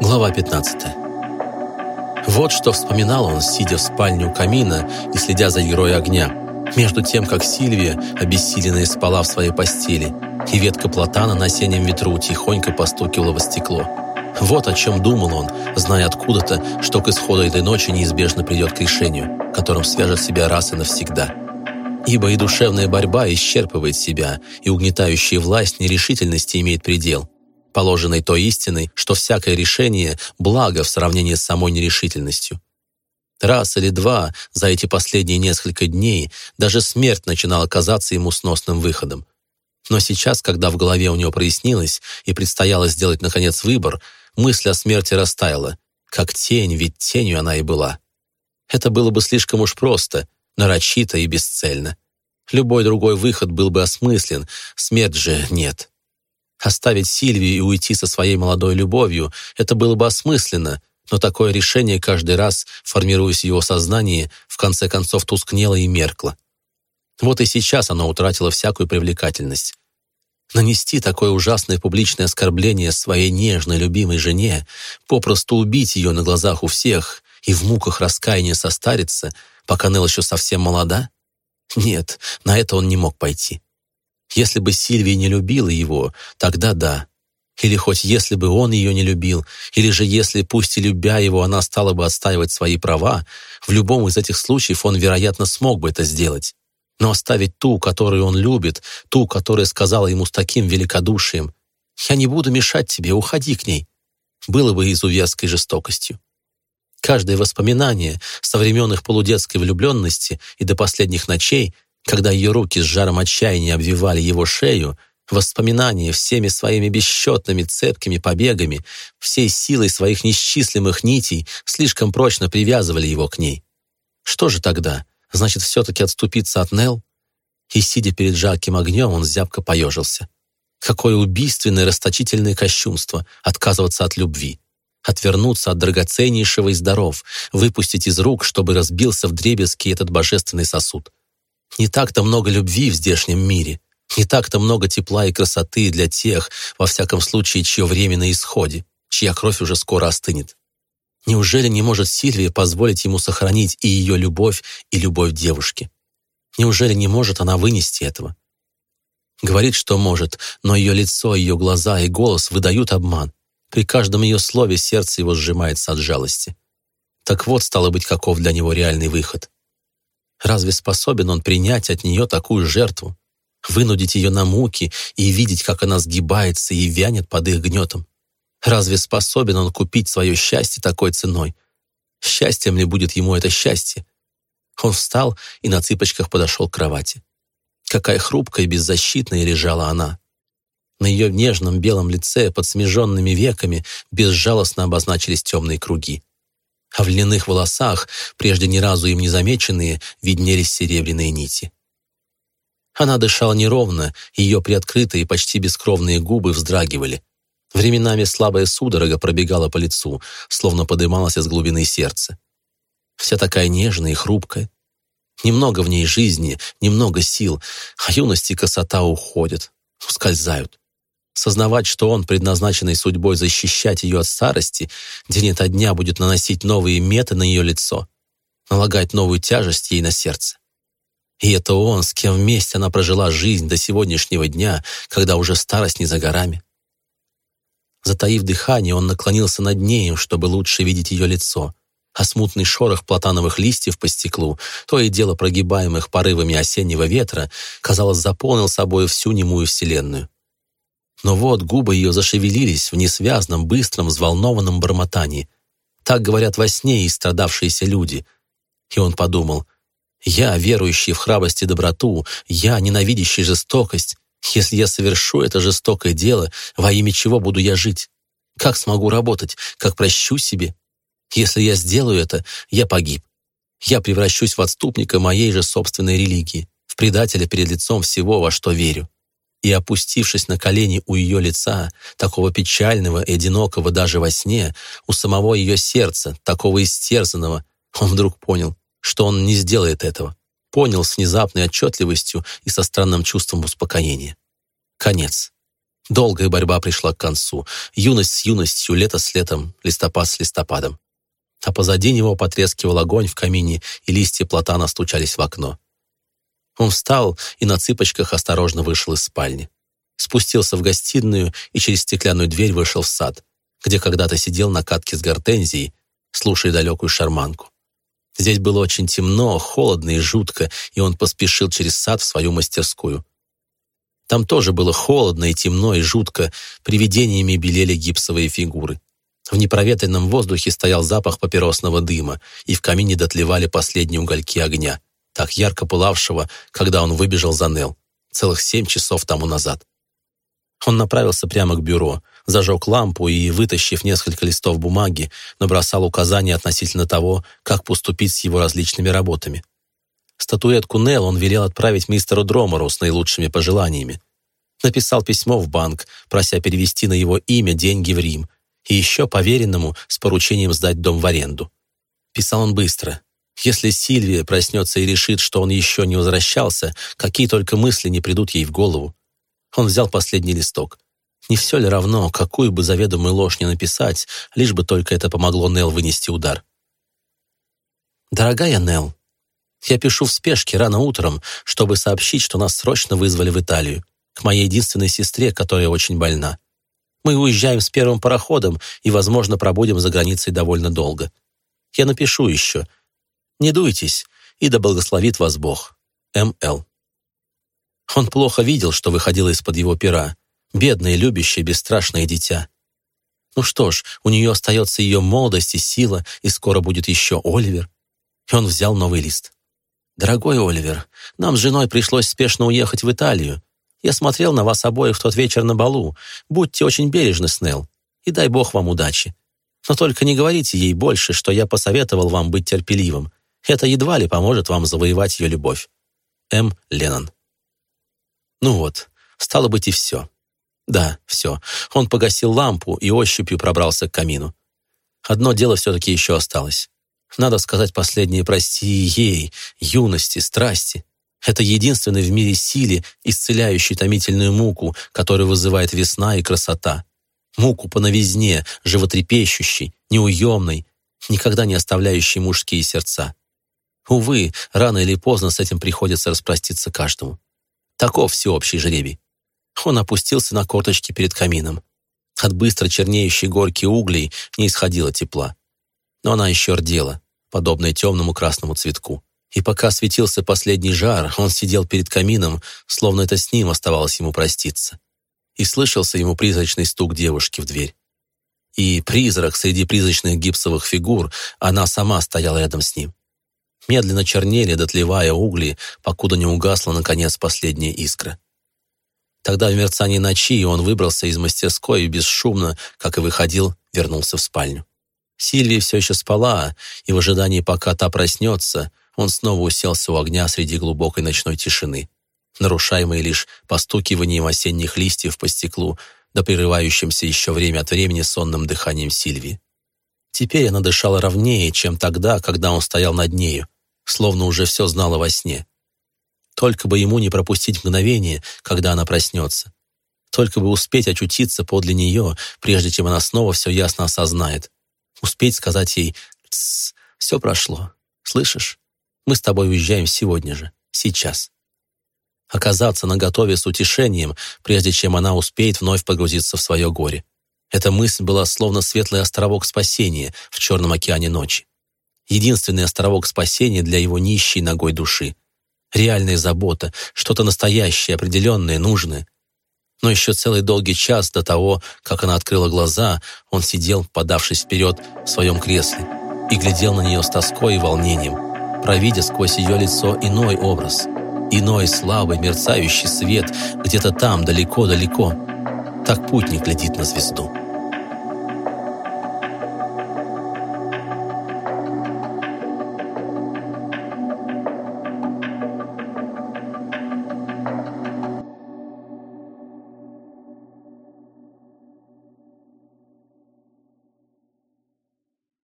Глава 15. Вот что вспоминал он, сидя в спальне у камина и следя за игрой огня, между тем, как Сильвия, обессиленная, спала в своей постели, и ветка платана на осеннем ветру тихонько постукивала в стекло. Вот о чем думал он, зная откуда-то, что к исходу этой ночи неизбежно придет к решению, которым свяжет себя раз и навсегда. Ибо и душевная борьба исчерпывает себя, и угнетающая власть нерешительности имеет предел – положенной той истиной, что всякое решение – благо в сравнении с самой нерешительностью. Раз или два за эти последние несколько дней даже смерть начинала казаться ему сносным выходом. Но сейчас, когда в голове у него прояснилось и предстояло сделать, наконец, выбор, мысль о смерти растаяла. Как тень, ведь тенью она и была. Это было бы слишком уж просто, нарочито и бесцельно. Любой другой выход был бы осмыслен, смерть же нет. Оставить Сильвию и уйти со своей молодой любовью — это было бы осмысленно, но такое решение каждый раз, формируясь в его сознании, в конце концов тускнело и меркло. Вот и сейчас оно утратило всякую привлекательность. Нанести такое ужасное публичное оскорбление своей нежной, любимой жене, попросту убить ее на глазах у всех и в муках раскаяния состариться, пока Нелл еще совсем молода? Нет, на это он не мог пойти. Если бы Сильвия не любила его, тогда да. Или хоть если бы он ее не любил, или же если, пусть и любя его, она стала бы отстаивать свои права, в любом из этих случаев он, вероятно, смог бы это сделать. Но оставить ту, которую он любит, ту, которая сказала ему с таким великодушием, «Я не буду мешать тебе, уходи к ней», было бы изуверской жестокостью. Каждое воспоминание со времен их полудетской влюбленности и до последних ночей когда ее руки с жаром отчаяния обвивали его шею, воспоминания всеми своими бесчетными цепкими побегами, всей силой своих несчислимых нитей слишком прочно привязывали его к ней. Что же тогда? Значит, все-таки отступиться от Нел? И, сидя перед жарким огнем, он зябко поежился. Какое убийственное расточительное кощунство отказываться от любви, отвернуться от драгоценнейшего из даров, выпустить из рук, чтобы разбился в дребезги этот божественный сосуд. Не так-то много любви в здешнем мире, не так-то много тепла и красоты для тех, во всяком случае, чье время на исходе, чья кровь уже скоро остынет. Неужели не может Сильвия позволить ему сохранить и ее любовь, и любовь девушки? Неужели не может она вынести этого? Говорит, что может, но ее лицо, ее глаза и голос выдают обман. При каждом ее слове сердце его сжимается от жалости. Так вот, стало быть, каков для него реальный выход. Разве способен он принять от нее такую жертву, вынудить ее на муки и видеть, как она сгибается и вянет под их гнетом? Разве способен он купить свое счастье такой ценой? Счастьем ли будет ему это счастье? Он встал и на цыпочках подошел к кровати. Какая хрупкая и беззащитная лежала она. На ее нежном белом лице под смеженными веками безжалостно обозначились темные круги а в льняных волосах, прежде ни разу им не замеченные, виднелись серебряные нити. Она дышала неровно, ее приоткрытые, почти бескровные губы вздрагивали. Временами слабая судорога пробегала по лицу, словно подымалась из глубины сердца. Вся такая нежная и хрупкая. Немного в ней жизни, немного сил, а юность и красота уходят, ускользают. Сознавать, что он, предназначенный судьбой защищать ее от старости, день ото дня будет наносить новые меты на ее лицо, налагать новую тяжесть ей на сердце. И это он, с кем вместе она прожила жизнь до сегодняшнего дня, когда уже старость не за горами. Затаив дыхание, он наклонился над нею, чтобы лучше видеть ее лицо, а смутный шорох платановых листьев по стеклу, то и дело прогибаемых порывами осеннего ветра, казалось, заполнил собой всю немую вселенную. Но вот губы ее зашевелились в несвязном, быстром, взволнованном бормотании. Так говорят во сне и страдавшиеся люди. И он подумал, «Я, верующий в храбрость и доброту, я, ненавидящий жестокость, если я совершу это жестокое дело, во имя чего буду я жить? Как смогу работать? Как прощу себе? Если я сделаю это, я погиб. Я превращусь в отступника моей же собственной религии, в предателя перед лицом всего, во что верю и, опустившись на колени у ее лица, такого печального и одинокого даже во сне, у самого ее сердца, такого истерзанного, он вдруг понял, что он не сделает этого. Понял с внезапной отчетливостью и со странным чувством успокоения. Конец. Долгая борьба пришла к концу. Юность с юностью, лето с летом, листопад с листопадом. А позади него потрескивал огонь в камине, и листья платана стучались в окно. Он встал и на цыпочках осторожно вышел из спальни. Спустился в гостиную и через стеклянную дверь вышел в сад, где когда-то сидел на катке с гортензией, слушая далекую шарманку. Здесь было очень темно, холодно и жутко, и он поспешил через сад в свою мастерскую. Там тоже было холодно и темно и жутко, привидениями белели гипсовые фигуры. В непроветренном воздухе стоял запах папиросного дыма, и в камине дотлевали последние угольки огня, так ярко пылавшего, когда он выбежал за Нел, целых семь часов тому назад. Он направился прямо к бюро, зажег лампу и, вытащив несколько листов бумаги, набросал указания относительно того, как поступить с его различными работами. Статуэтку Нел он велел отправить мистеру Дромору с наилучшими пожеланиями. Написал письмо в банк, прося перевести на его имя деньги в Рим, и еще поверенному с поручением сдать дом в аренду. Писал он быстро. Если Сильвия проснется и решит, что он еще не возвращался, какие только мысли не придут ей в голову. Он взял последний листок. Не все ли равно, какую бы заведомую ложь не написать, лишь бы только это помогло Нел вынести удар. «Дорогая Нел, я пишу в спешке рано утром, чтобы сообщить, что нас срочно вызвали в Италию, к моей единственной сестре, которая очень больна. Мы уезжаем с первым пароходом и, возможно, пробудем за границей довольно долго. Я напишу еще. Не дуйтесь, и да благословит вас Бог. М.Л. Он плохо видел, что выходило из-под его пера. Бедное, любящее, бесстрашное дитя. Ну что ж, у нее остается ее молодость и сила, и скоро будет еще Оливер. И он взял новый лист. «Дорогой Оливер, нам с женой пришлось спешно уехать в Италию. Я смотрел на вас обоих в тот вечер на балу. Будьте очень бережны, Снелл, и дай Бог вам удачи. Но только не говорите ей больше, что я посоветовал вам быть терпеливым. Это едва ли поможет вам завоевать ее любовь. М. Леннон. Ну вот, стало быть и все. Да, все. Он погасил лампу и ощупью пробрался к камину. Одно дело все-таки еще осталось. Надо сказать последнее прости ей, юности, страсти. Это единственный в мире силе, исцеляющий томительную муку, которую вызывает весна и красота. Муку по новизне, животрепещущей, неуемной, никогда не оставляющей мужские сердца. Увы, рано или поздно с этим приходится распроститься каждому. Таков всеобщий жребий. Он опустился на корточки перед камином. От быстро чернеющей горки углей не исходило тепла. Но она еще рдела, подобная темному красному цветку. И пока светился последний жар, он сидел перед камином, словно это с ним оставалось ему проститься. И слышался ему призрачный стук девушки в дверь. И призрак среди призрачных гипсовых фигур, она сама стояла рядом с ним. Медленно чернели, дотлевая угли, покуда не угасла, наконец, последняя искра. Тогда в мерцании ночи он выбрался из мастерской и бесшумно, как и выходил, вернулся в спальню. Сильвия все еще спала, и в ожидании, пока та проснется, он снова уселся у огня среди глубокой ночной тишины, нарушаемой лишь постукиванием осенних листьев по стеклу, да прерывающимся еще время от времени сонным дыханием Сильвии. Теперь она дышала ровнее, чем тогда, когда он стоял над нею, словно уже все знала во сне. Только бы ему не пропустить мгновение, когда она проснется. Только бы успеть очутиться подле нее, прежде чем она снова все ясно осознает. Успеть сказать ей «Тссс, все прошло. Слышишь? Мы с тобой уезжаем сегодня же, сейчас. Оказаться наготове с утешением, прежде чем она успеет вновь погрузиться в свое горе. Эта мысль была словно светлый островок спасения в черном океане ночи. Единственный островок спасения для его нищей ногой души. Реальная забота, что-то настоящее, определенное, нужное. Но еще целый долгий час до того, как она открыла глаза, он сидел, подавшись вперед в своем кресле, и глядел на нее с тоской и волнением, провидя сквозь ее лицо иной образ, иной слабый мерцающий свет где-то там, далеко-далеко. Так путник глядит на звезду.